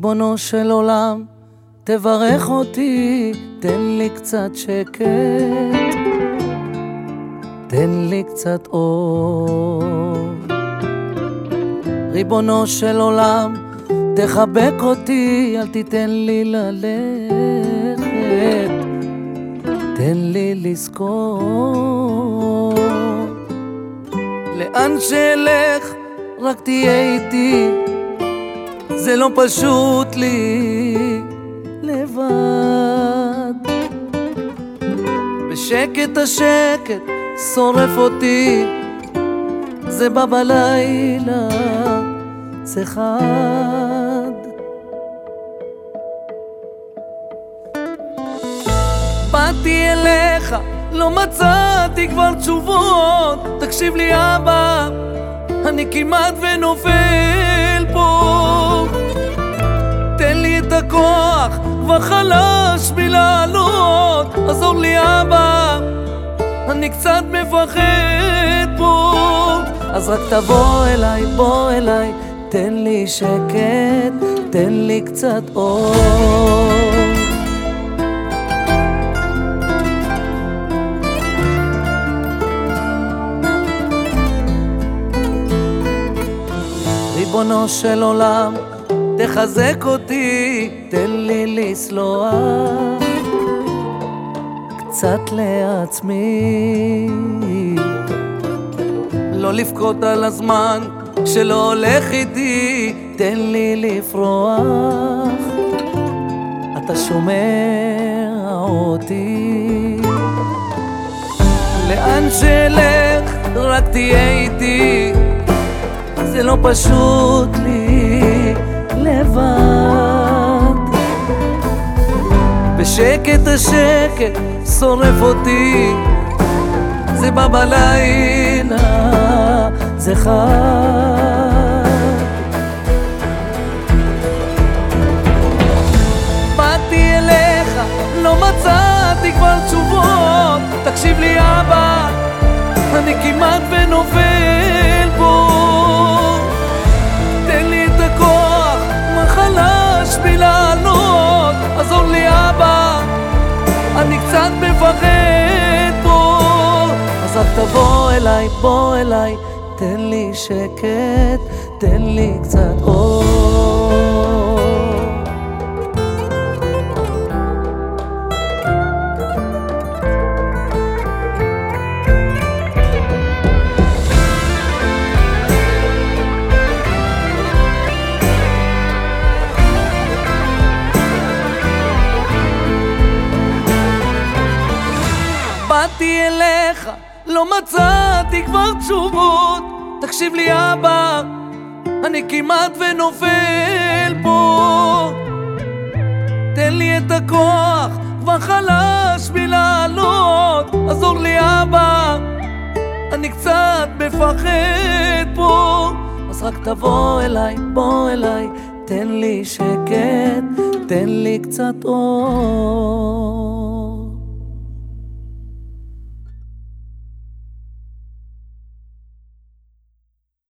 ריבונו של עולם, תברך אותי, תן לי קצת שקט, תן לי קצת אור. ריבונו של עולם, תחבק אותי, אל תיתן לי ללכת, תן לי לזכור. לאן שאלך, רק תהיה איתי, זה לא פשוט לי לבד. בשקט השקט שורף אותי, זה בא בלילה, זה חד. באתי אליך, לא מצאתי כבר תשובות, תקשיב לי אבא, אני כמעט ונופל פה. כבר מלעלות, עזור לי אבא, אני קצת מפחד פה. אז רק תבוא אליי, בוא אליי, תן לי שקט, תן לי קצת אור. ריבונו של עולם, תחזק אותי, תן לי לסלוח קצת לעצמי. לא לבכות על הזמן שלא הולך איתי, תן לי לפרוח, אתה שומע אותי. לאן שאלך, רק תהיה איתי. זה לא פשוט לי לבד. בשקט השקט שורף אותי, זה בא בלילה, זה חד. באתי אליך, לא מצאתי כבר תשובות, תקשיב לי אבא, אני כמעט ונופל פה. אז רק תבוא אליי, בוא אליי, תן לי שקט, תן לי קצת אור. באתי אליך, לא מצאתי כבר תשובות. תקשיב לי אבא, אני כמעט ונופל פה. תן לי את הכוח, כבר חלש מלעלות. עזור לי אבא, אני קצת מפחד פה. אז רק תבוא אליי, בוא אליי, תן לי שקט, תן לי קצת אור.